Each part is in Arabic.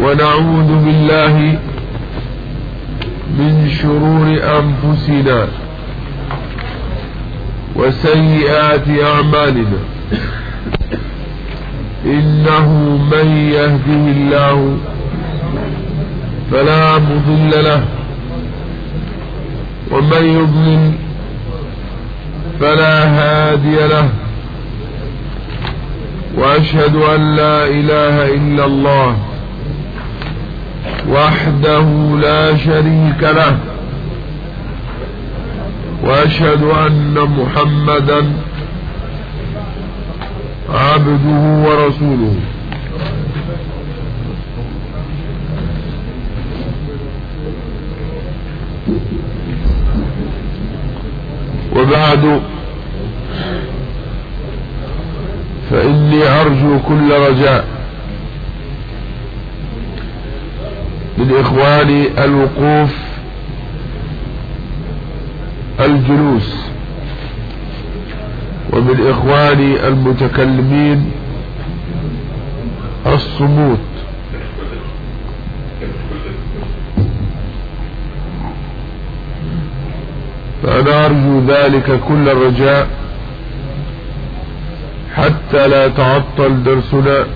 ونعوذ بالله من شرور أنفسنا وسيئات أعمالنا. إنه من يهده الله فلا مضل له ومن يضلل فلا هادي له. وأشهد أن لا إله إلا الله وحده لا شريك له وأشهد أن محمدا عبده ورسوله. وبعد فإني أرجو كل رجاء من إخواني الوقوف الجلوس ومن إخواني المتكلمين الصموت فأنا أرجو ذلك كل الرجاء حتى لا يتعطل درسنا.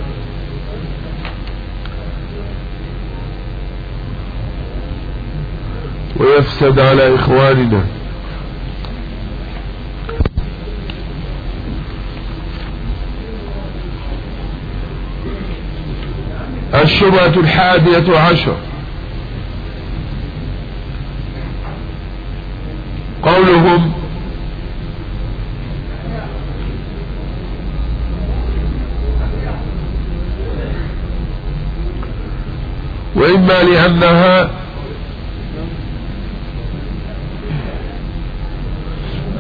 ويفسد على إخواننا. الشبهة الحادية عشر قولهم وإما لأنها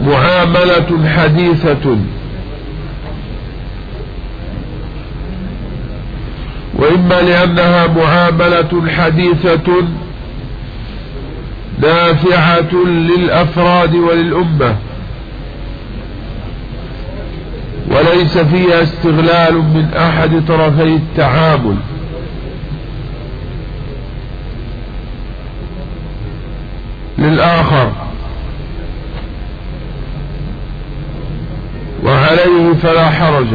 معاملة حديثة. وإما لأنها معاملة حديثة نافعة للأفراد وللأمة وليس فيها استغلال من أحد طرفي التعامل. للآخر وعليه فلا حرج.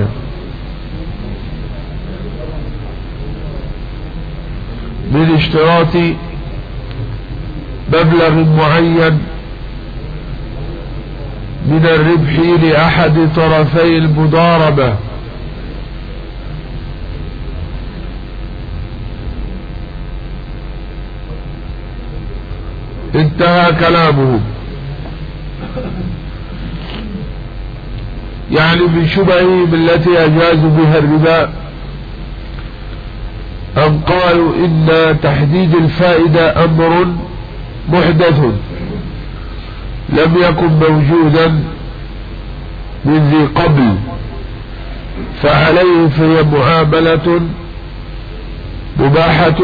من اشتراط مبلغ معين من الربح لأحد طرفي المضاربة. انتهى كلامه. يعني من شبههم التي أجازوا بها الربا أن قالوا إن تحديد الفائدة أمر محدث لم يكن موجودا من ذي قبل فعليه فهي معاملة مباحة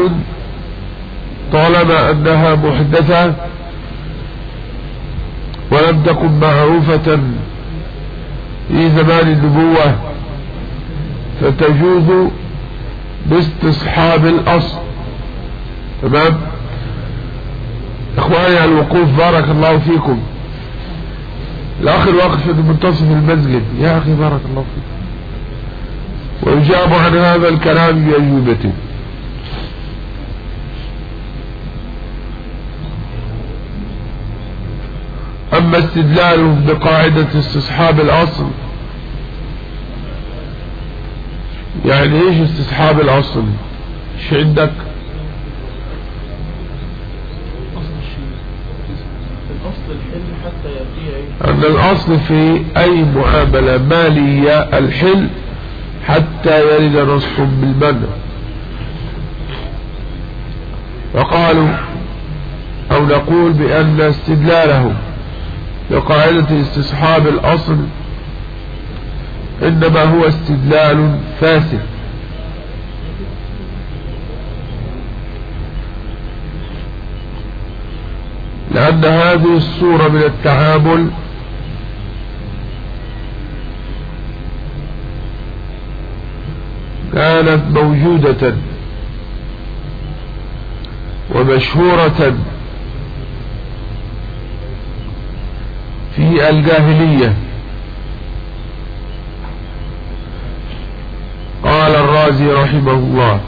طالما أنها محدثة ولم تكن معروفة في زمان النبوة فتجوز باستصحاب الأصل. تمام؟ إخواني على الوقوف بارك الله فيكم. الاخ الواقف في منتصف المسجد. يا أخي بارك الله فيك. ويجاب عن هذا الكلام بأجوبته. أما استدلالهم بقاعدة استصحاب الأصل يعني إيش استصحاب الأصل؟ إيش عندك؟ أن الأصل في أي معاملة مالية الحل حتى يرد نصح بالمنع. وقالوا أو نقول بأن استدلالهم بقاعدة استصحاب الأصل إنما هو استدلال فاسد. لأن هذه الصورة من التعامل كانت موجودة ومشهورة في الجاهلية. قال الرازي رحمه الله.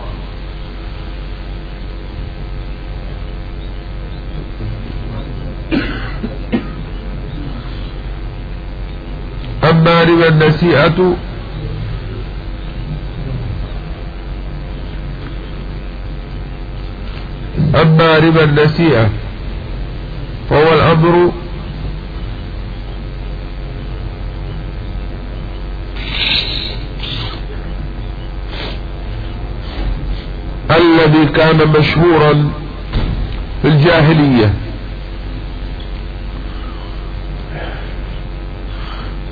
أما ربا النسيئة. أما ربا النسيئة. فهو الأمر كان مشهورا في الجاهلية.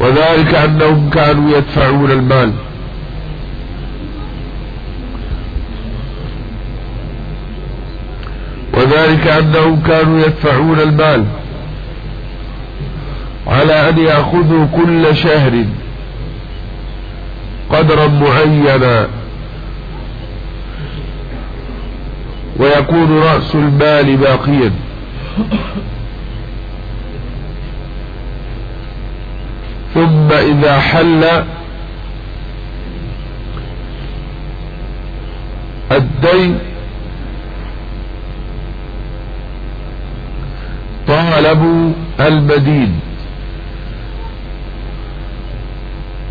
وذلك أنهم كانوا يدفعون المال. وذلك أنهم كانوا يدفعون المال على أن يأخذوا كل شهر قدرا معينا. ويكون رأس المال باقيا. ثم إذا حل الدين طالبوا المدين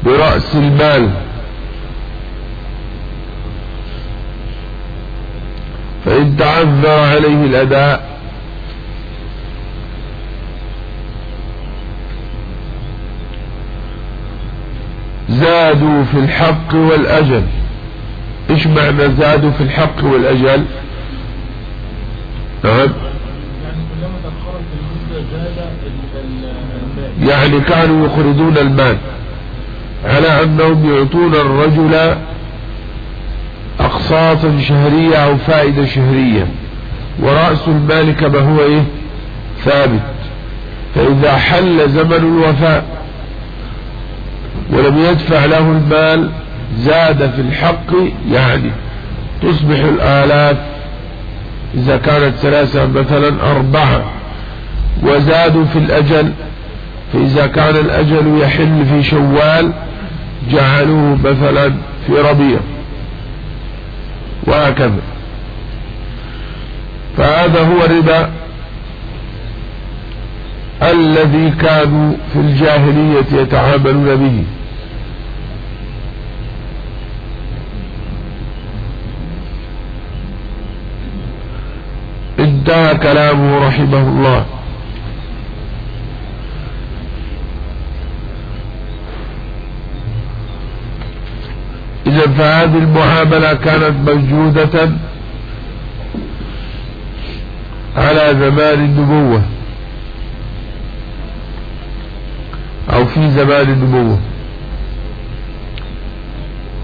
برأس المال. فإن تعذر عليه الأداء زادوا في الحق والأجل. إيش معنى زادوا في الحق والأجل. نعم. يعني كانوا يخرجون المال على أنهم يعطون الرجل أقساطا شهرية أو فائدة شهرية. ورأس المال كما هو إيه؟ ثابت. فإذا حل زمن الوفاء ولم يدفع له المال زاد في الحق يعني تصبح الآلاف إذا كانت ثلاثة مثلا أربعة وزادوا في الأجل. فإذا كان الأجل يحل في شوال جعلوه مثلا في ربيع. وهكذا. فهذا هو الربا الذي كانوا في الجاهلية يتعاملون به. انتهى كلامه رحمه الله. فهذه المعاملة كانت موجودة على زمان النبوة. أو في زمان النبوة.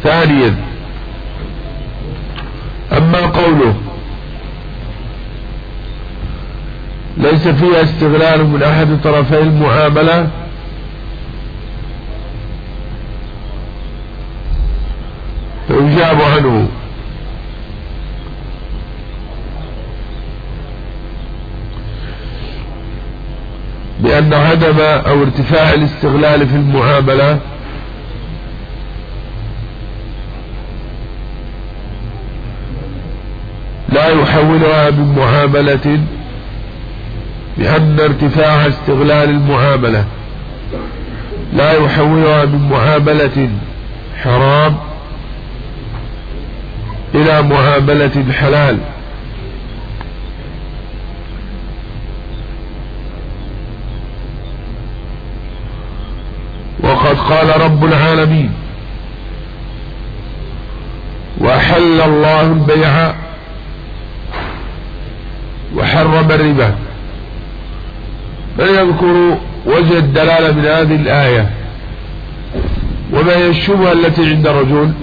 ثانيا أما قوله ليس فيها استغلال من أحد طرفي المعاملة فيجاب عنه. بأن عدم أو ارتفاع الاستغلال في المعاملة لا يحولها من معاملة بأن ارتفاع استغلال المعاملة. لا يحولها من معاملة حرام إلى معاملة حلال وقد قال رب العالمين وحل الله البيع وحرم الربا. فليذكروا وجه الدلالة من هذه الآية. وما هي الشبهة التي عند الرجل.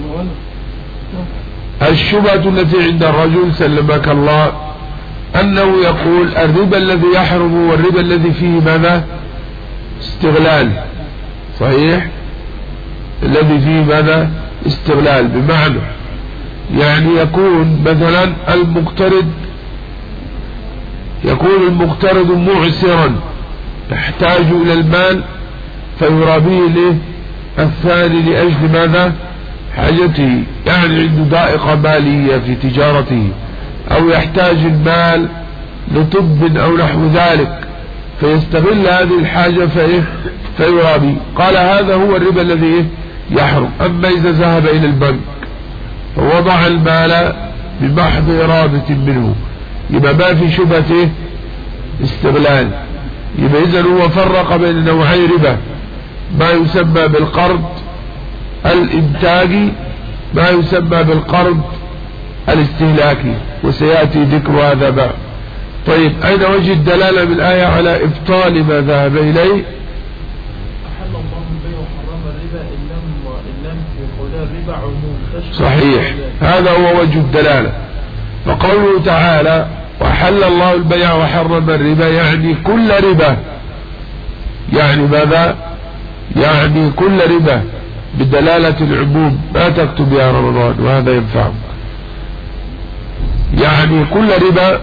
الشبهة التي عند الرجل سلمك الله أنه يقول الربا الذي يحرم والربا الذي فيه ماذا؟ استغلال. صحيح؟ الذي فيه ماذا؟ استغلال بمعنى. يعني يكون مثلا المقترض يكون المقترض معسرا يحتاج إلى المال فيرابيه له الثاني لأجل ماذا؟ حاجته يعني عنده ضائقة مالية في تجارته أو يحتاج المال لطب أو نحو ذلك. فيستغل هذه الحاجة فإيه؟ فيرابي. قال هذا هو الربا الذي يحرم. أما إذا ذهب إلى البنك فوضع المال بمحض إرادة منه. يبقى ما في شبهة استغلال. يبقى إذا هو فرق بين نوعي ربا ما يسمى بالقرض الإنتاجي ما يسمى بالقرض الاستهلاكي وسيأتي ذكر هذا بعد. طيب أين وجه الدلالة بالآية على إبطال ما ذهب إليه؟ صحيح. هذا هو وجه الدلالة. فقوله تعالى وحل الله البيع وحرم الربا يعني كل ربا. يعني ماذا؟ يعني كل ربا. بدلالة العموم ما تكتب يا رمضان وهذا ينفعك. يعني كل ربا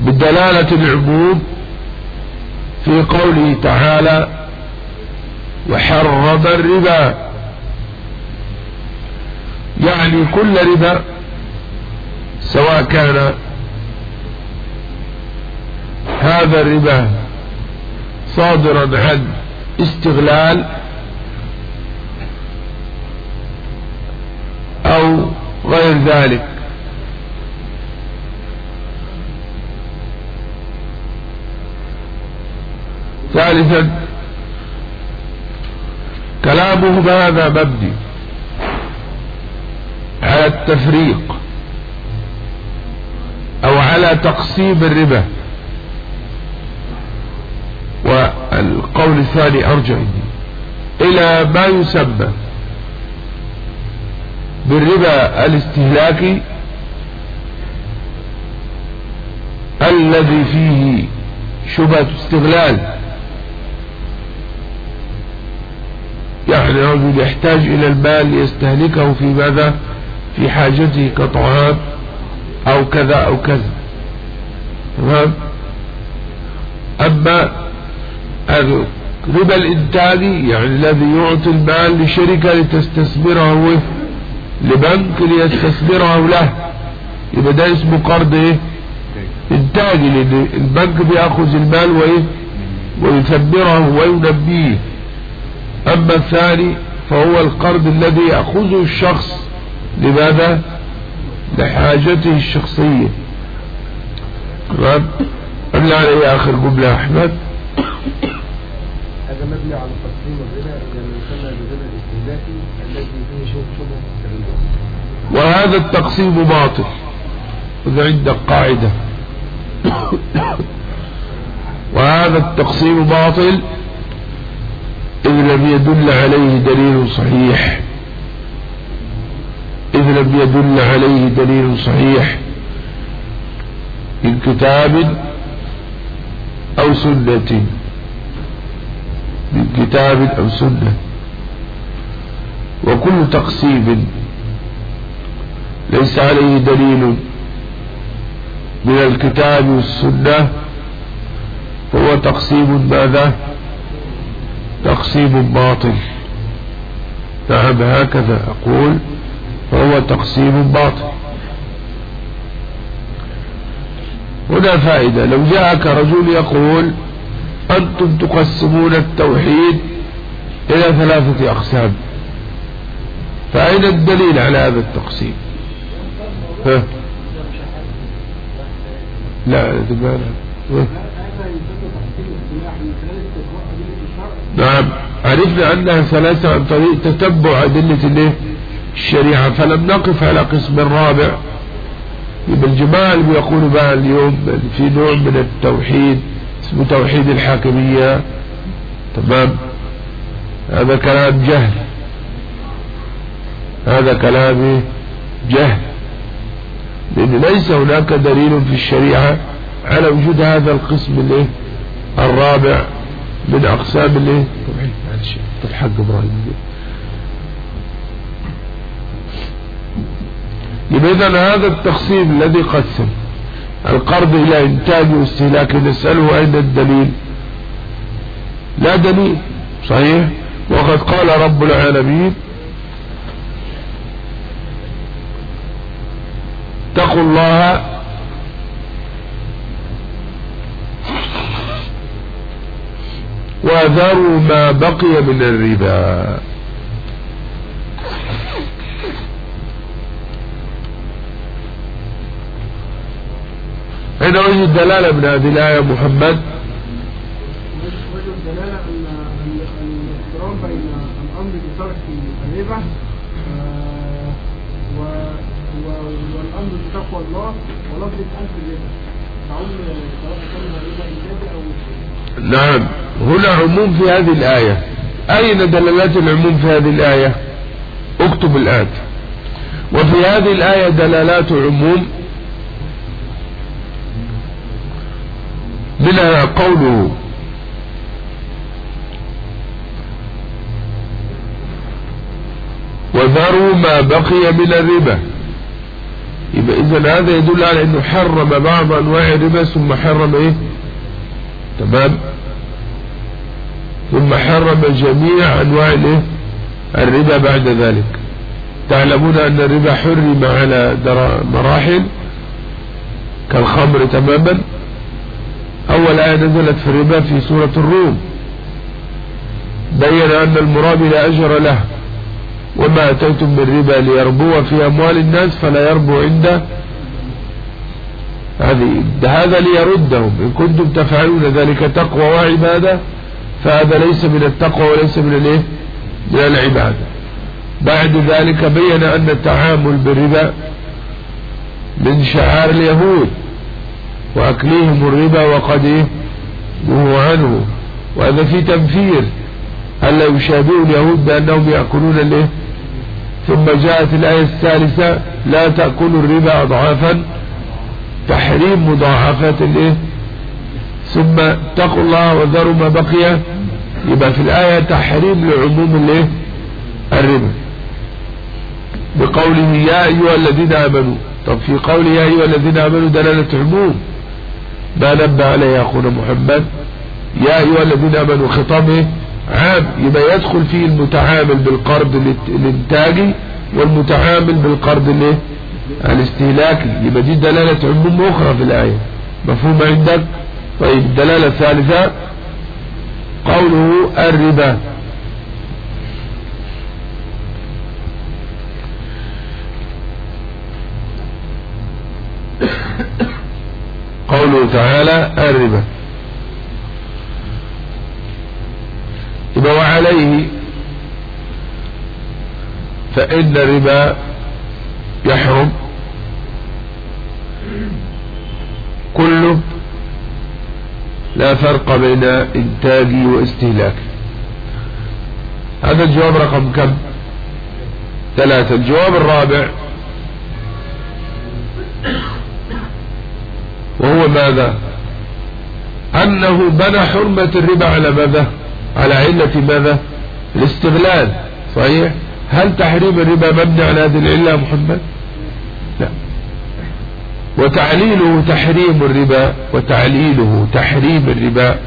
بدلالة العموم في قوله تعالى وحرم الربا. يعني كل ربا سواء كان هذا الربا صادرا عن استغلال أو غير ذلك. ثالثا كلامه هذا مبني على التفريق أو على تقسيم الربا. والقول الثاني أرجع إلى ما يسمى بالربا الاستهلاكي الذي فيه شبهة استغلال. يعني رجل يحتاج إلى المال ليستهلكه في ماذا؟ في حاجته كطعام أو كذا أو كذا. تمام؟ أما الربا الإنتاجي يعني الذي يعطي المال لشركة لتستثمره لبنك ليستثمره له. يبقى ده اسمه قرض إيه؟ انتاجي لأن البنك بيأخذ المال وايه ويثمره وينبيه. أما الثاني فهو القرض الذي يأخذه الشخص. لماذا؟ لحاجته الشخصية. تمام؟ أملى عليه آخر جملة أحمد. هذا مبني على تقسيم الربا لما يسمى بالربا الاستهلاكي الذي فيه شبهة وهذا التقسيم باطل. إذا عندك قاعدة. وهذا التقسيم باطل إذ لم يدل عليه دليل صحيح. إذ لم يدل عليه دليل صحيح من كتاب أو سنة. من كتاب أو سنة. وكل تقسيم ليس عليه دليل من الكتاب والسنة. هو تقسيم ماذا؟ تقسيم باطل. نعم هكذا أقول فهو تقسيم باطل. هنا فائدة لو جاءك رجل يقول أنتم تقسمون التوحيد إلى ثلاثة أقسام. فأين الدليل على هذا التقسيم؟ ها؟ لا لا نعم. عرفنا أنها ثلاثة عن طريق تتبع أدلة الشريعة. فلم نقف على قسم الرابع يبقى الجماعة اللي بيقولوا بقى اليوم في نوع من التوحيد اسمه توحيد الحاكمية. تمام؟ هذا كلام جهل. هذا كلام جهل. لأن ليس هناك دليل في الشريعة على وجود هذا القسم الرابع من أقسام الايه معلش الحق إبراهيم. يبقى إذا هذا التقسيم الذي قسم؟ القرض إلى إنتاج واستهلاك نسأله أين الدليل؟ لا دليل. صحيح؟ وقد قال رب العالمين اتقوا الله. وذروا ما بقي من الربا. أين وجه الدلالة من هذه الآية محمد. وجه الدلالة أن الاحترام بين الأمر بترك آه، والأمر بتقوى الله ولفظ ألف الربا تعم سواء كان الربا إنجازي أو نعم. هنا عموم في هذه الآية. أين دلالات العموم في هذه الآية؟ اكتب الآن. وفي هذه الآية دلالات عموم. منها قوله وذروا ما بقي من الربا. يبقى إذا هذا يدل على إنه حرم بعض أنواع الربا ثم حرم إيه؟ تمام؟ ثم حرم جميع أنواع الإيه؟ الربا بعد ذلك. تعلمون أن الربا حرم على مراحل كالخمر تماما. أول آية نزلت في الربا في سورة الروم. بين أن المراد لا أجر له. وما أتيتم من ربا ليربو في أموال الناس فلا يربو هذه. هذا ليردهم. إن كنتم تفعلون ذلك تقوى وعبادة فهذا ليس من التقوى وليس من الإيه؟ من العبادة. بعد ذلك بين أن التعامل بالربا من شعار اليهود. وأكلهم الربا وقد إيه؟ نهوا عنه. وهذا في تنفير. ألا يشاهدون اليهود بأنهم يأكلون الإيه؟ ثم جاءت الآية الثالثة لا تأكلوا الربا أضعافا. تحريم مضاعفات الإيه؟ ثم اتقوا الله وذروا ما بقي. يبقى في الآية تحريم لعموم الإيه؟ الربا. بقوله يا أيها الذين آمنوا. طب في قوله يا أيها الذين آمنوا دلالة عموم. ما نبه عليه أخونا محمد. يا أيها الذين آمنوا خطابه عام يبقى يدخل فيه المتعامل بالقرض الانتاجي والمتعامل بالقرض الايه الاستهلاكي يبقى دي دلالة عموم أخرى في الآية. مفهوم عندك؟ طيب الدلالة الثالثة قوله الربا. قوله تعالى الربا. يبقى وعليه فإن الربا يحرم. كله لا فرق بين انتاجي واستهلاكي هذا الجواب رقم كم؟ ثلاثة. الجواب الرابع وهو ماذا؟ أنه بنى حرمة الربا على ماذا؟ على علة ماذا؟ الاستغلال صحيح؟ هل تحريم الربا مبني على هذه العلة يا محمد؟ لا. وتعليله تحريم الربا وتعليله تحريم الربا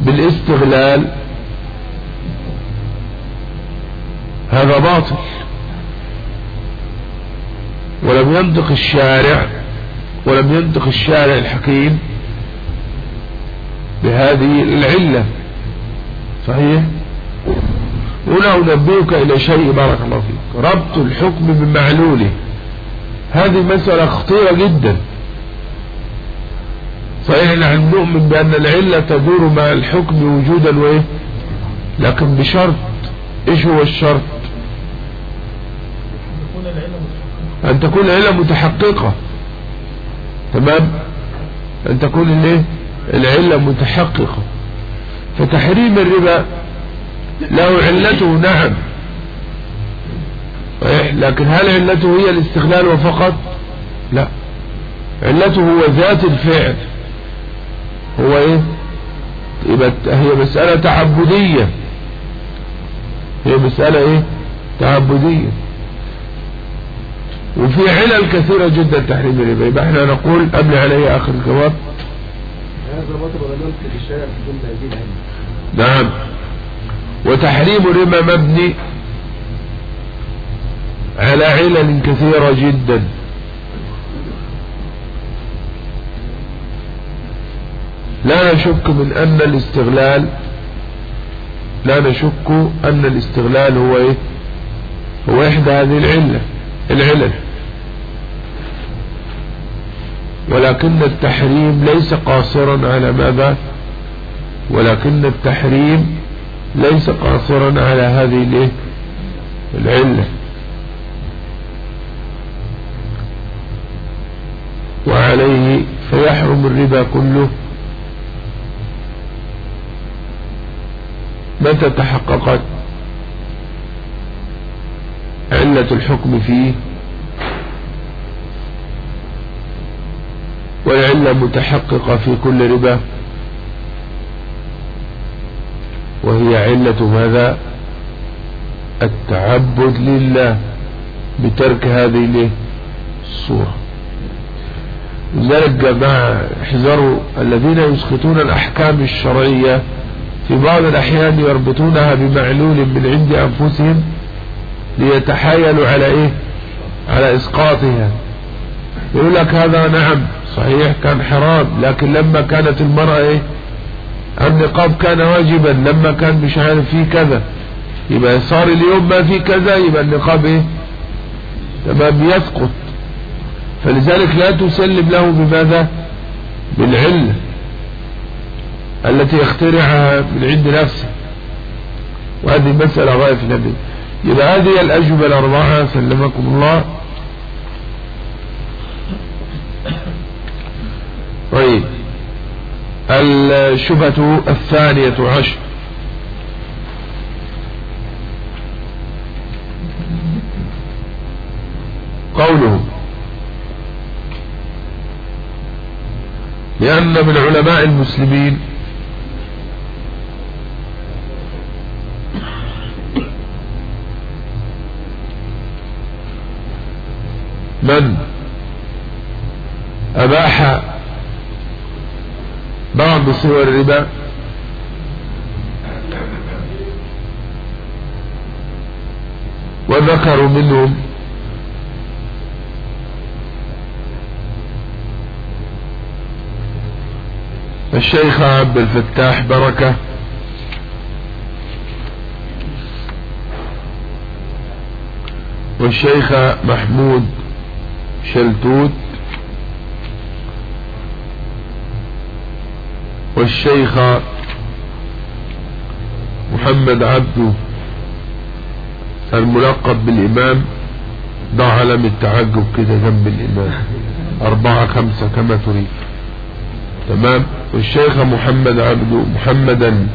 بالاستغلال. هذا باطل. ولم ينطق الشارع ولم ينطق الشارع الحكيم بهذه العلة. صحيح؟ هنا أنبهك إلى شيء بارك الله فيك. ربط الحكم بمعلوله. هذه مسألة خطيرة جدا. صحيح نحن نؤمن بأن العلة تدور مع الحكم وجودا وإيه؟ لكن بشرط. إيش هو الشرط؟ أن تكون العلة متحققة. تمام؟ أن تكون الايه العلة متحققة. فتحريم الربا له علته نعم. لكن هل علته هي الاستغلال وفقط لا. علته هو ذات الفعل. هو إيه؟ يبقى هي مسألة تعبدية. هي مسألة إيه؟ تعبدية. وفي علل كثيرة جدا تحريم الربا. يبقى إحنا نقول أبني عليه آخر الجواب. نعم. وتحريم الربا مبني على علل كثيرة جدا. لا نشك من أن الاستغلال لا نشك أن الاستغلال هو إيه؟ هو إحدى هذه العلة. العلل. ولكن التحريم ليس قاصرا على ماذا؟ ولكن التحريم ليس قاصرا على هذه العلة. وعليه فيحرم الربا كله. متى تحققت؟ علة الحكم فيه والعلة متحققة في كل ربا وهي علة ماذا؟ التعبد لله بترك هذه الصورة. لذلك جماعة احذروا الذين يسقطون الأحكام الشرعية في بعض الأحيان يربطونها بمعلول من عند أنفسهم ليتحايلوا على إيه؟ على إسقاطها. يقول لك هذا نعم صحيح كان حرام لكن لما كانت المرأة إيه؟ النقاب كان واجبا لما كان مش عارف فيه كذا. يبقى صار اليوم ما في كذا يبقى النقاب إيه؟ تمام يسقط. فلذلك لا تسلم له بماذا؟ بالعلة التي يخترعها من عند نفسه. وهذه مسألة غاية في النبي. يبقى هذه الأجوبة الأربعة سلمكم الله. طيب. الشبهة الثانية عشر. قوله. لأن من علماء المسلمين من؟ أباح. بعض صور الربا. وذكروا منهم. الشيخ عبد الفتاح بركة. والشيخ محمود شلتوت والشيخ محمد عبده الملقب بالإمام ضع علم التعجب كده جنب الإمام. أربعة خمسة كما تريد. تمام؟ والشيخ محمد عبده محمدا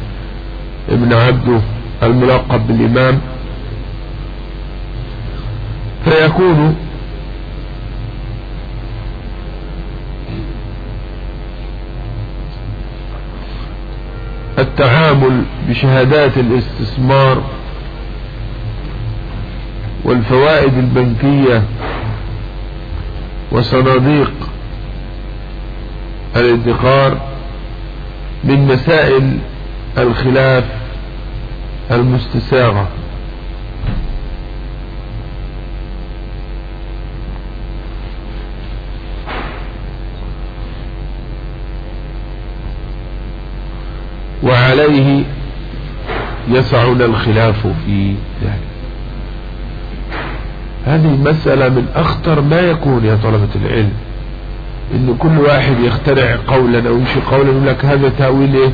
ابن عبده الملقب بالإمام. فيكون التعامل بشهادات الاستثمار والفوائد البنكية وصناديق الادخار من مسائل الخلاف المستساغة. وعليه يسعنا الخلاف في ذلك. هذه المسألة من أخطر ما يكون يا طلبة العلم إن كل واحد يخترع قولا أو يمشي قولا يقول لك هذا تأويل إيه؟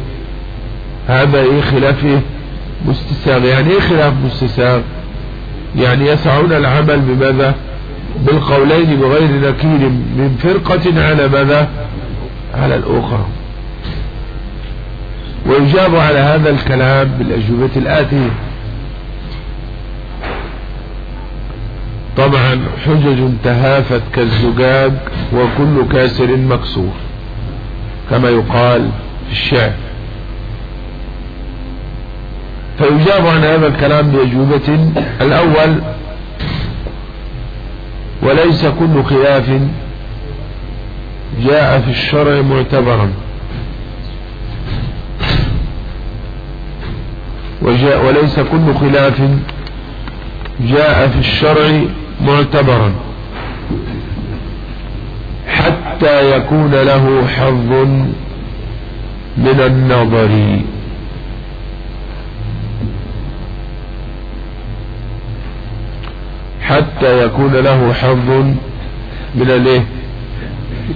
هذا إيه خلاف إيه؟ مستساغ. يعني إيه خلاف مستساغ؟ يعني يسعون العمل بماذا؟ بالقولين بغير نكير من فرقة على ماذا؟ على الأخرى. ويجاب على هذا الكلام بالأجوبة الآتية. طبعا حجج تهافت كالزجاج وكل كاسر مكسور كما يقال في الشعر. فيجاب عن هذا الكلام بأجوبة الأول وليس كل خلاف جاء في الشرع معتبرا. وجاء وليس كل خلاف جاء في الشرع معتبرا حتى يكون له حظ من النظر. حتى يكون له حظ من الايه؟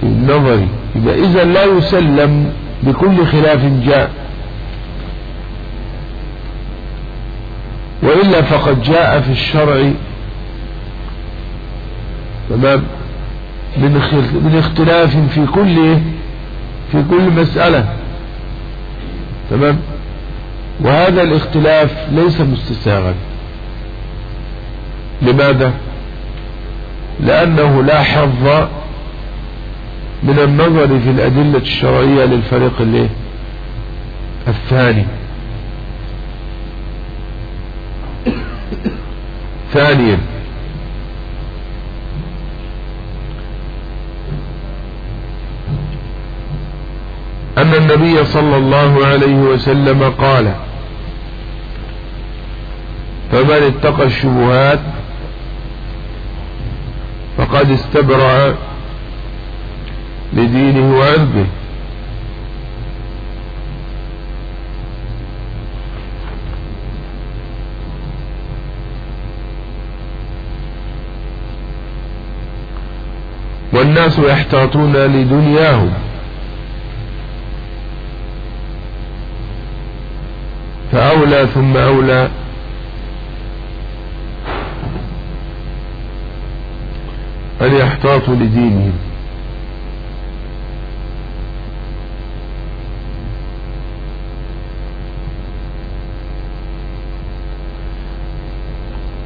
النظر. اذا لا يسلم بكل خلاف جاء وإلا فقد جاء في الشرع تمام من اختلاف في كل في كل مسألة. تمام؟ وهذا الاختلاف ليس مستساغا. لماذا؟ لأنه لا حظ من النظر في الأدلة الشرعية للفريق الثاني. ثانيا. أن النبي صلى الله عليه وسلم قال فمن اتقى الشبهات فقد استبرأ لدينه وعرضه والناس يحتاطون لدنياهم. فأولى ثم أولى. أن يحتاطوا لدينهم.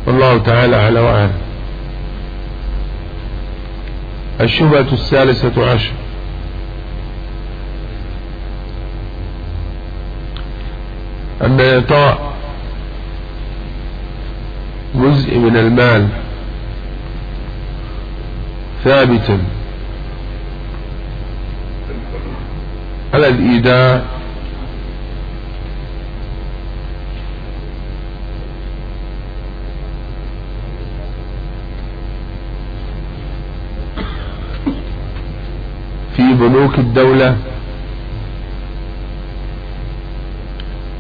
والله تعالى على وعلم الشبهة الثالثة عشر. أن إعطاء جزء من المال ثابتا. على الإيداع بنوك الدولة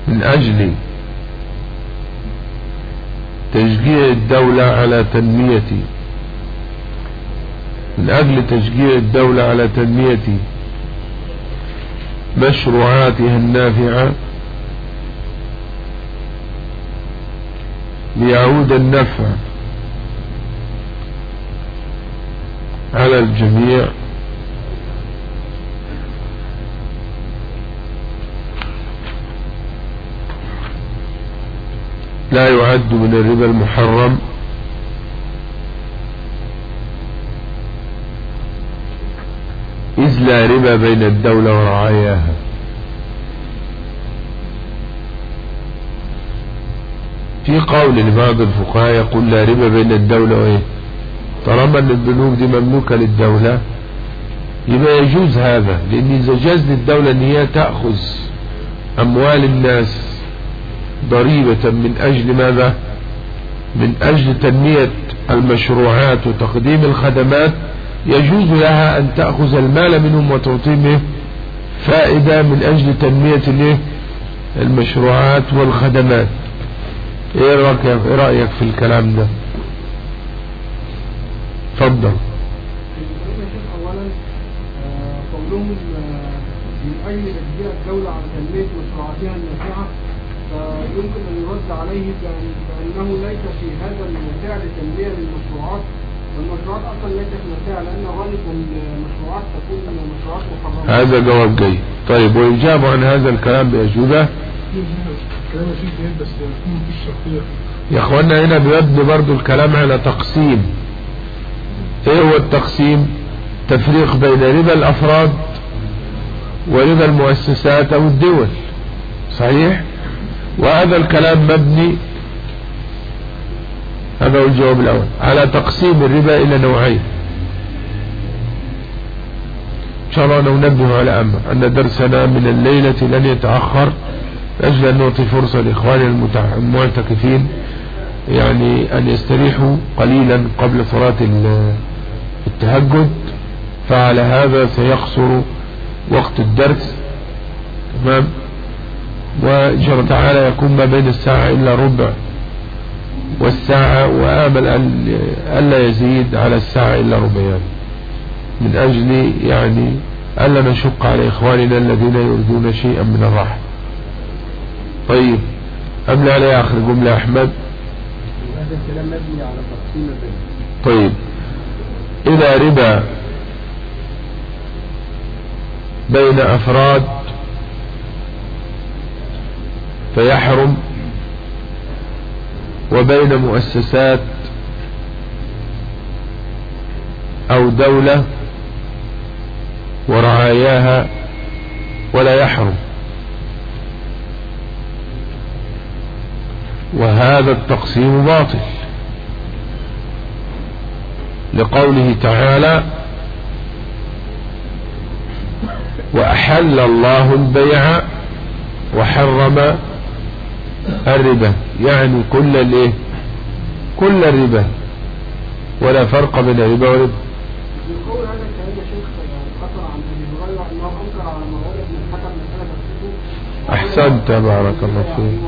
من أجل تشجيع الدولة على تنمية من أجل تشجيع الدولة على تنمية مشروعاتها النافعة ليعود النفع على الجميع. لا يعد من الربا المحرم. إذ لا ربا بين الدولة ورعاياها. في قول لبعض الفقهاء يقول لا ربا بين الدولة وإيه؟ طالما أن البنوك دي مملوكة للدولة يبقى يجوز هذا لأن إذا جاز للدولة أن هي تأخذ أموال الناس ضريبة من أجل ماذا؟ من أجل تنمية المشروعات وتقديم الخدمات يجوز لها أن تأخذ المال منهم وتعطيهم فائدة من أجل تنمية المشروعات والخدمات. إيه رأيك, إيه رأيك في الكلام ده؟ تفضل. اولا قولهم من أجل تشجيع الدولة على تنمية مشروعاتها النافعة فيمكن أن يرد عليه بأنه ليس في هذا الفعل تنمية للمشروعات. المشروعات أصلا ليست متاع لأن غالب المشروعات تكون مشروعات محرمه هذا جواب جيد. طيب ويجاب عن هذا الكلام بأجوبة؟ يا إخوانا هنا بيبني برضو الكلام على تقسيم. إيه هو التقسيم؟ تفريق بين ربا الأفراد وربا المؤسسات أو الدول. صحيح؟ وهذا الكلام مبني هذا هو الجواب الأول على تقسيم الربا إلى نوعين. إن شاء الله ننبه على أمر أن درسنا من الليلة لن يتأخر أجل أن نعطي فرصة لإخواننا المعتكفين يعني أن يستريحوا قليلا قبل صلاة التهجد. فعلى هذا سيقصر وقت الدرس. تمام؟ الله تعالى يكون ما بين الساعة إلا ربع والساعة وآمل أن ألا يزيد على الساعة إلا ربع يعني من أجل يعني ألا نشق على إخواننا الذين يريدون شيئا من الراحة. طيب أملى علي آخر جملة أحمد؟ هذا الكلام مبني على تقسيم الربا طيب إذا ربا بين أفراد فيحرم وبين مؤسسات أو دولة ورعاياها ولا يحرم. وهذا التقسيم باطل. لقوله تعالى وأحل الله البيع وحرم الربا. يعني كل الايه؟ كل الربا. ولا فرق بين الربا والربا. تخصيصه أحسنت بارك الله فيك.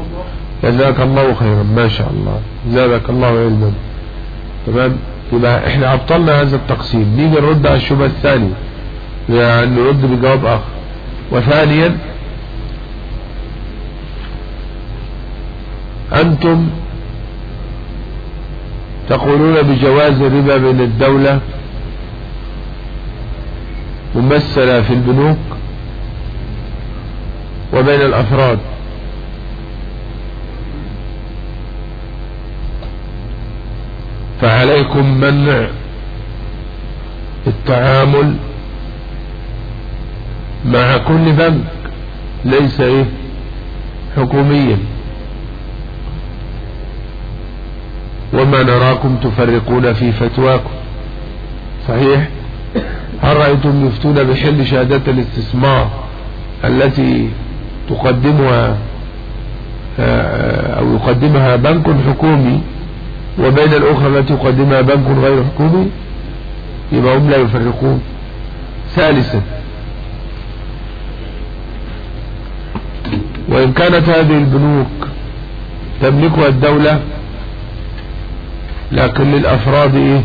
جزاك الله خيرا ما شاء الله. زادك الله علما. تمام؟ يبقى إحنا أبطلنا هذا التقسيم. نيجي نرد على الشبهة الثانية. يعني نرد بجواب آخر. وثانيا أنتم تقولون بجواز الربا بين الدولة ممثلة في البنوك وبين الأفراد. فعليكم منع التعامل مع كل بنك ليس إيه؟ حكوميا. وما نراكم تفرقون في فتواكم. صحيح؟ هل رأيتم يفتون بحل شهادات الاستثمار التي تقدمها أو يقدمها بنك حكومي وبين الأخرى التي يقدمها بنك غير حكومي؟ يبقى هم لا يفرقون. ثالثا وإن كانت هذه البنوك تملكها الدولة لكن للأفراد إيه؟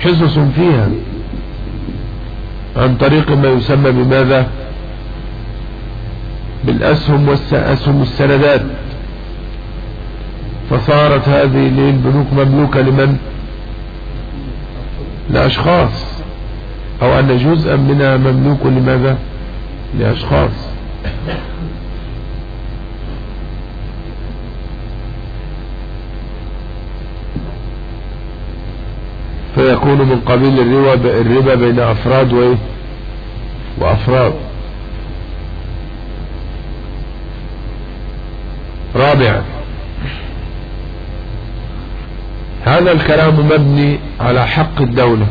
حصص فيها. عن طريق ما يسمى بماذا؟ بالأسهم والأسهم السندات. فصارت هذه البنوك مملوكة لمن؟ لأشخاص. أو أن جزءا منها مملوك لماذا؟ لأشخاص. فيكون من قبيل الربا الربا بين أفراد وإيه وأفراد. رابعا. هذا الكلام مبني على حق الدولة.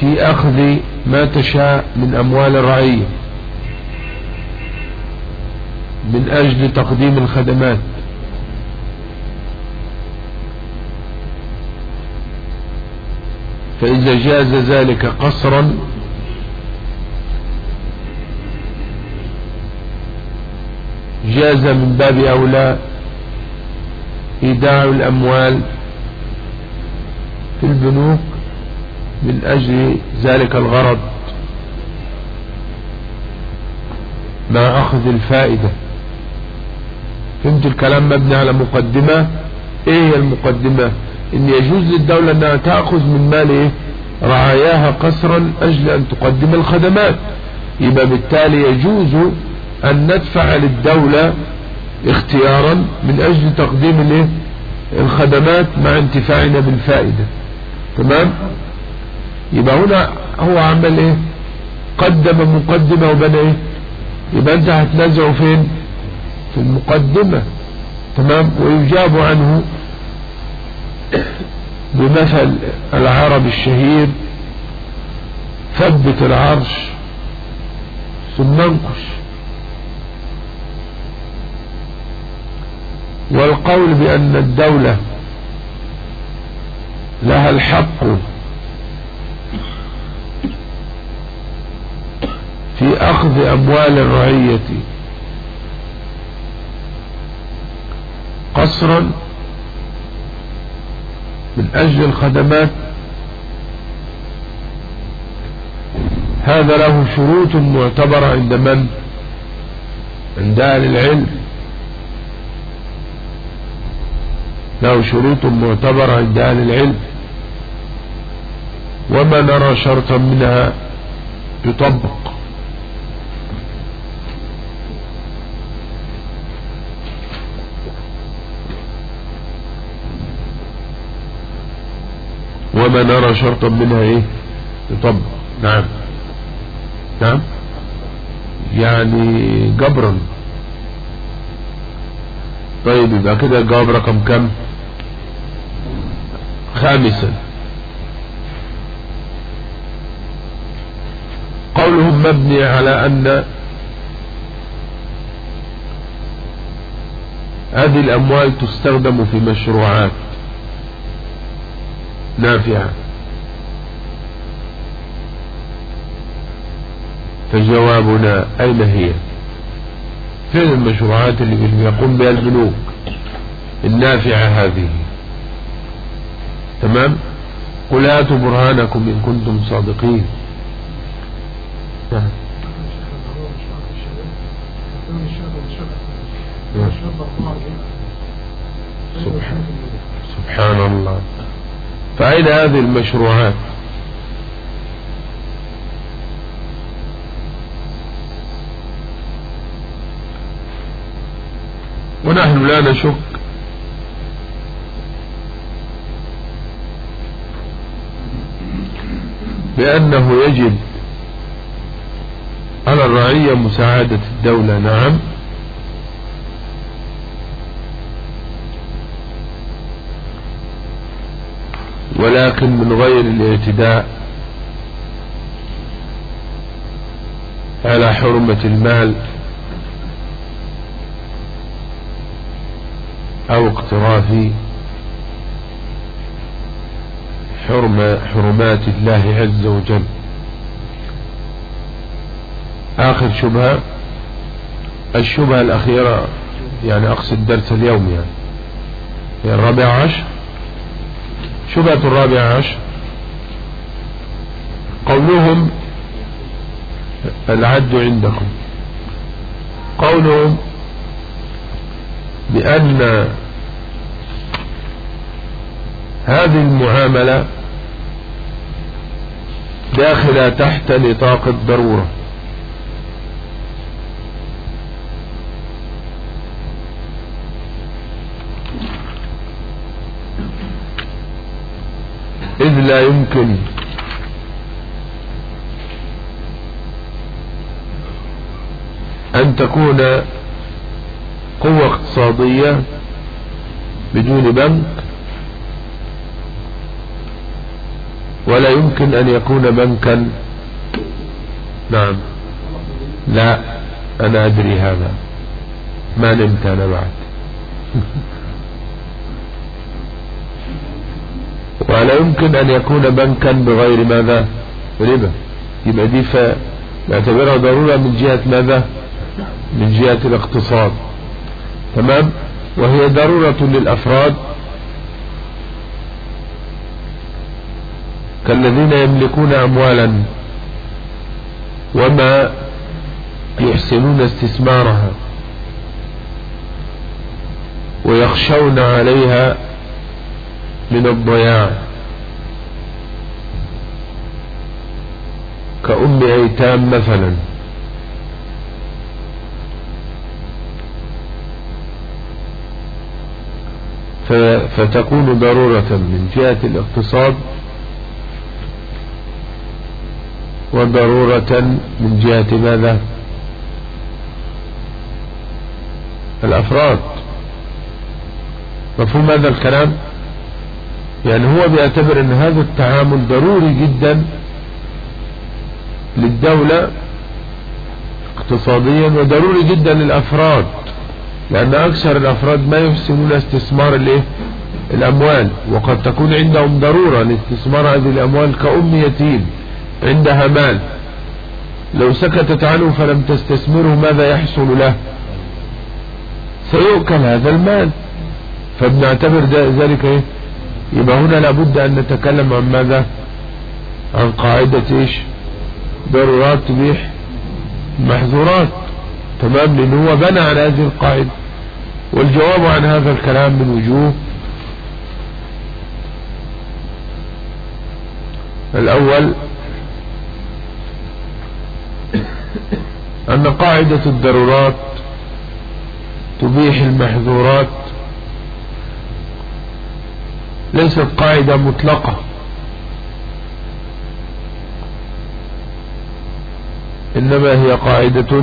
في أخذ ما تشاء من أموال الرعية. من أجل تقديم الخدمات. فإذا جاز ذلك قصرا جاز من باب أولى إيداع الأموال في البنوك من أجل ذلك الغرض مع أخذ الفائدة. فهمت الكلام مبني على مقدمة؟ إيه المقدمة؟ إن يجوز للدولة أنها تأخذ من مال إيه؟ رعاياها قصرا أجل أن تقدم الخدمات. يبقى بالتالي يجوز أن ندفع للدولة اختيارا من أجل تقديم الإيه؟ الخدمات مع انتفاعنا بالفائدة. تمام؟ يبقى هنا هو عمل إيه؟ قدم مقدمة وبنى إيه؟ يبقى أنت هتنزعه فين؟ في المقدمة. تمام؟ ويجاب عنه بمثل العرب الشهير ثبت العرش ثم انقش والقول بأن الدولة لها الحق في أخذ أموال الرعية قصرا من أجل الخدمات. هذا له شروط معتبرة عند من؟ عند أهل العلم. له شروط معتبرة عند أهل العلم. وما نرى شرطا منها يطبق. وما نرى شرطا منها إيه؟ يطبق. نعم. نعم. يعني جبرا. طيب يبقى كده الجواب رقم كم؟ خامسا. قولهم مبني على أن هذه الأموال تستخدم في مشروعات. نافعة فجوابنا أين هي؟ فين المشروعات اللي يقوم بها البنوك؟ النافعة هذه. تمام؟ قل هاتوا برهانكم إن كنتم صادقين. نعم. سبحان, سبحان الله. فأين هذه المشروعات. ونحن لا نشك بأنه يجب على الرعية مساعدة الدولة. نعم. ولكن من غير الاعتداء على حرمة المال أو اقتراف حرم حرمات الله عز وجل. آخر شبهة الشبهة الأخيرة يعني أقصد درس اليوم يعني الرابع عشر. شبهة الرابع عشر؟ قولهم العد عندكم. قولهم بأن هذه المعاملة داخلة تحت نطاق الضرورة. لا يمكن. أن تكون قوة اقتصادية بدون بنك ولا يمكن أن يكون بنكا. نعم. لا أنا أدري هذا. ما نمت أنا بعد. ولا يمكن أن يكون بنكا بغير ماذا؟ ربا يبقى دي نعتبرها ضرورة من جهة ماذا؟ من جهة الاقتصاد. تمام؟ وهي ضرورة للأفراد. كالذين يملكون أموالا وما يحسنون استثمارها ويخشون عليها من الضياع. كأم أيتام مثلا. فتكون ضرورة من جهة الاقتصاد وضرورة من جهة ماذا؟ الأفراد. مفهوم هذا الكلام؟ يعني هو بيعتبر إن هذا التعامل ضروري جدا للدولة اقتصاديا وضروري جدا للأفراد لأن أكثر الأفراد ما يحسنون استثمار الإيه؟ الأموال وقد تكون عندهم ضرورة لاستثمار هذه الأموال كأم يتيم عندها مال. لو سكتت عنه فلم تستثمره ماذا يحصل له؟ سيؤكل هذا المال. فبنعتبر ذلك إيه؟ يبقى هنا لابد أن نتكلم عن ماذا؟ عن قاعدة إيش؟ ضرورات تبيح محظورات. تمام؟ لأن هو بنى على هذه القاعدة. والجواب عن هذا الكلام من وجوه الأول أن قاعدة الضرورات تبيح المحظورات ليست قاعدة مطلقة. إنما هي قاعدة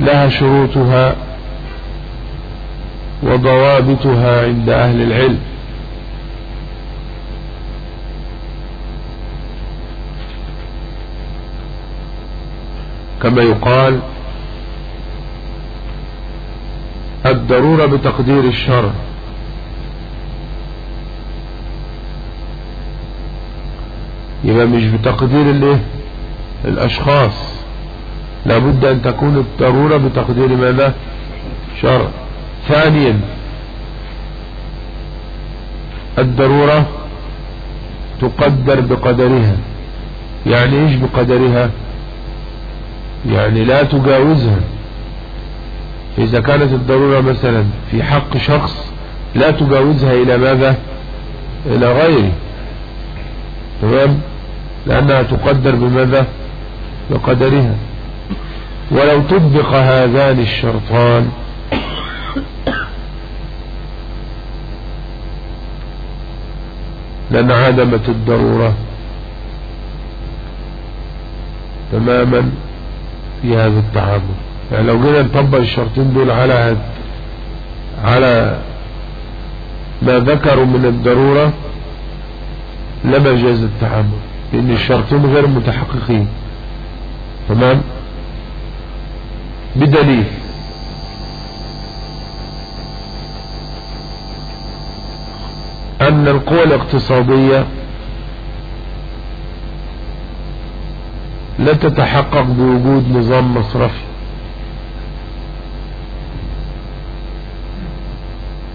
لها شروطها وضوابطها عند أهل العلم. كما يقال الضرورة بتقدير الشر يبقى مش بتقدير الايه؟ الأشخاص. لابد أن تكون الضرورة بتقدير ماذا؟ شرع. ثانيا الضرورة تقدر بقدرها. يعني إيش بقدرها؟ يعني لا تجاوزها. إذا كانت الضرورة مثلا في حق شخص لا تجاوزها إلى ماذا؟ إلى غيره. تمام؟ لأنها تقدر بماذا؟ بقدرها. ولو طبق هذان الشرطان لانعدمت الضرورة تماما في هذا التعامل. يعني لو جينا نطبق الشرطين دول على على ما ذكروا من الضرورة لما جاز التعامل. لأن الشرطين غير متحققين. تمام؟ بدليل. أن القوى الاقتصادية لا تتحقق بوجود نظام مصرفي.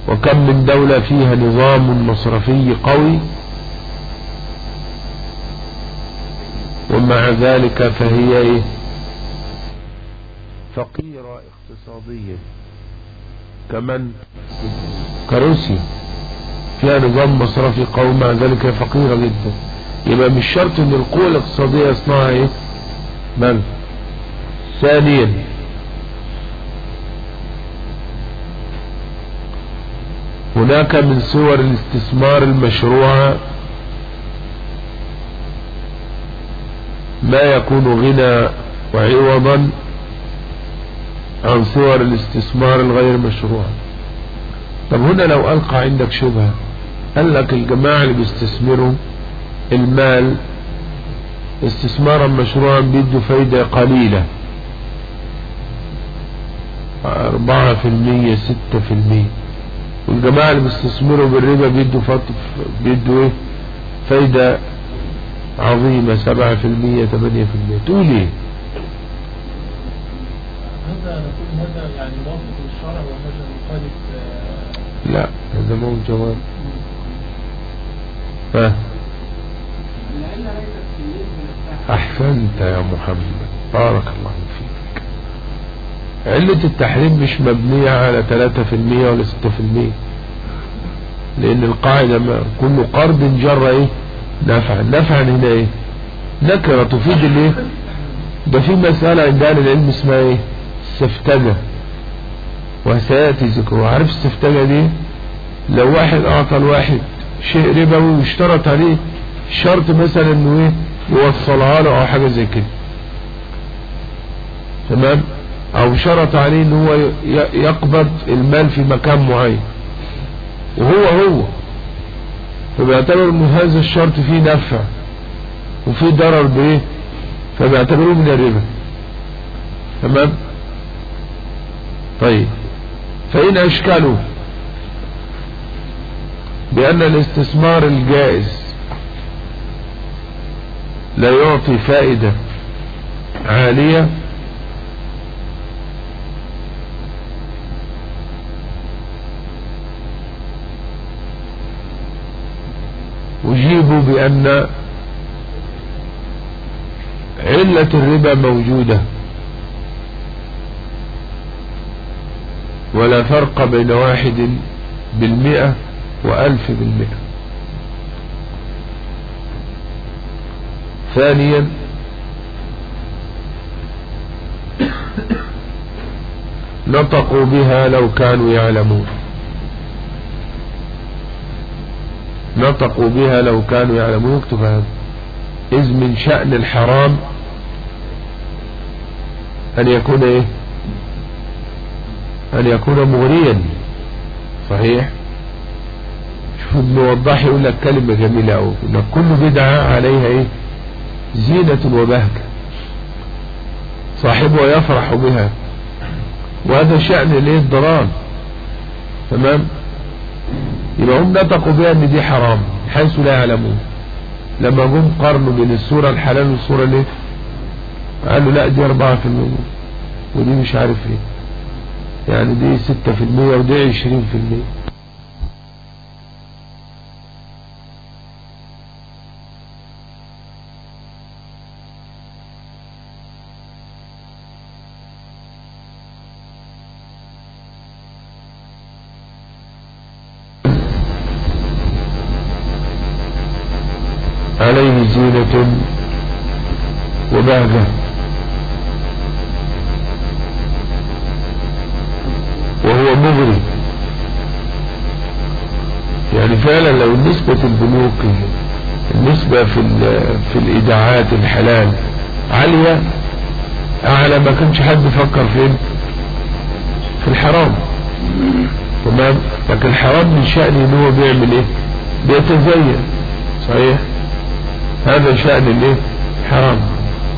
وكم من دولة فيها نظام مصرفي قوي ومع ذلك فهي إيه؟ فقيرة اقتصاديا كمن؟ كروسيا. فيها نظام مصرفي قوي مع ذلك فقيرة جدا. يبقى مش شرط إن القوة الاقتصادية يصنعها إيه؟ من ثانيا. هناك من صور الاستثمار المشروعة ما يكون غنى وعوضا عن صور الاستثمار الغير مشروع. طب هنا لو ألقى عندك شبهة قال لك الجماعة اللي بيستثمروا المال استثمارا مشروعا بيدوا فايدة قليلة. أربعة في المية ستة في المية. والجماعة اللي بيستثمروا بالربا بيدوا إيه؟ فايدة عظيمة سبعة في المية ثمانية في المية. تقول إيه؟ هذا نقول هذا يعني موافق للشرع وهذا مخالف لا هذا مو جواب. ها؟ أحسنت يا محمد. بارك الله فيك. علة التحريم مش مبنية على ثلاثة في المية ولا ستة في المية. لأن القاعدة ما كل قرض جر إيه؟ نفعا نفعا هنا إيه؟ نكرة تفيد الايه ده في مسألة عند أهل العلم اسمها إيه؟ السفتجة وسيأتي ذكرها. عارف السفتجة دي؟ لو واحد أعطى الواحد شيء ربوي واشترط عليه شرط مثلا إنه إيه؟ يوصلها له أو حاجة زي كده. تمام؟ أو شرط عليه ان هو يقبض المال في مكان معين. وهو هو. فبيعتبر ان هذا الشرط فيه نفع وفيه ضرر بإيه؟ فبيعتبروه من الربا. تمام؟ طيب. فإن أشكلوا بأن الاستثمار الجائز لا يعطي فائدة عالية أجيبوا بأن علة الربا موجودة. ولا فرق بين واحد بالمئة وألف بالمئة. ثانيا نطقوا بها لو كانوا يعلمون. نطقوا بها لو كانوا يعلمون. اكتب هذا. إذ من شأن الحرام أن يكون إيه؟ أن يكون مغريا صحيح؟ شوف ابن وضاح يقول لك كلمة جميلة أوي. إن كل بدعة عليها إيه؟ زينة وبهجة. صاحبها يفرح بها. وهذا شأن الايه الضرار تمام؟ يبقى هم نطقوا بها إن دي حرام حيث لا يعلمون. لما جم قارنوا بين الصورة الحلال والصورة اللي قالوا لا دي 4% ودي مش عارف إيه. يعني دي 6% ودي 20% الحلال عالية أعلى ما كانش حد يفكر فين؟ في الحرام. تمام؟ لكن الحرام من شأنه إن هو بيعمل إيه؟ بيتزين. صحيح؟ هذا شأن الايه حرام.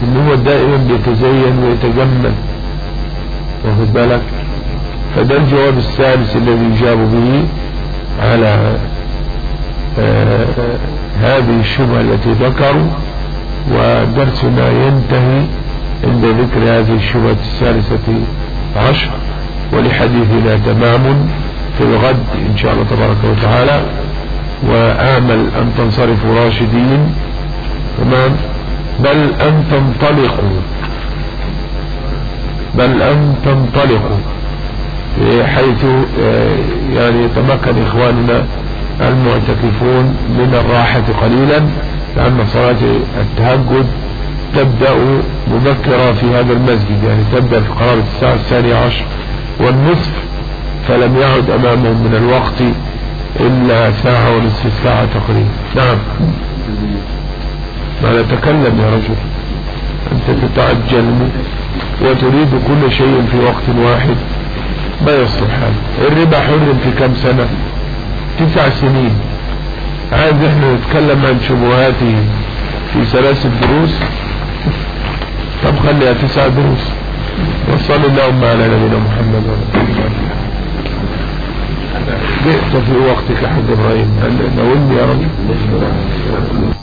إن هو دائما بيتزين ويتجمل. واخد بالك؟ فده الجواب الثالث الذي يجاب به على آه هذه الشبهة التي ذكروا. ودرسنا ينتهي عند ذكر هذه الشبهة الثالثة عشر ولحديثنا تمام في الغد إن شاء الله تبارك وتعالى. وآمل أن تنصرفوا راشدين. تمام؟ بل أن تنطلقوا. بل أن تنطلقوا. حيث يعني يتمكن إخواننا المعتكفون من الراحة قليلا. لأن صلاة التهجد تبدأ مبكرة في هذا المسجد يعني تبدأ في قرابة الساعة الثانية عشر والنصف فلم يعد أمامهم من الوقت إلا ساعة ونصف ساعة تقريبا. نعم. ما نتكلم يا رجل. أنت تتعجل وتريد كل شيء في وقت واحد. ما يصلح هذا؟ الربا حرم في كم سنة؟ تسع سنين. عايز إحنا نتكلم عن شبهاته في ثلاث دروس طب خليها تسع دروس. وصل اللهم على نبينا محمد جئت في وقتك حاج إبراهيم. نولني يا رب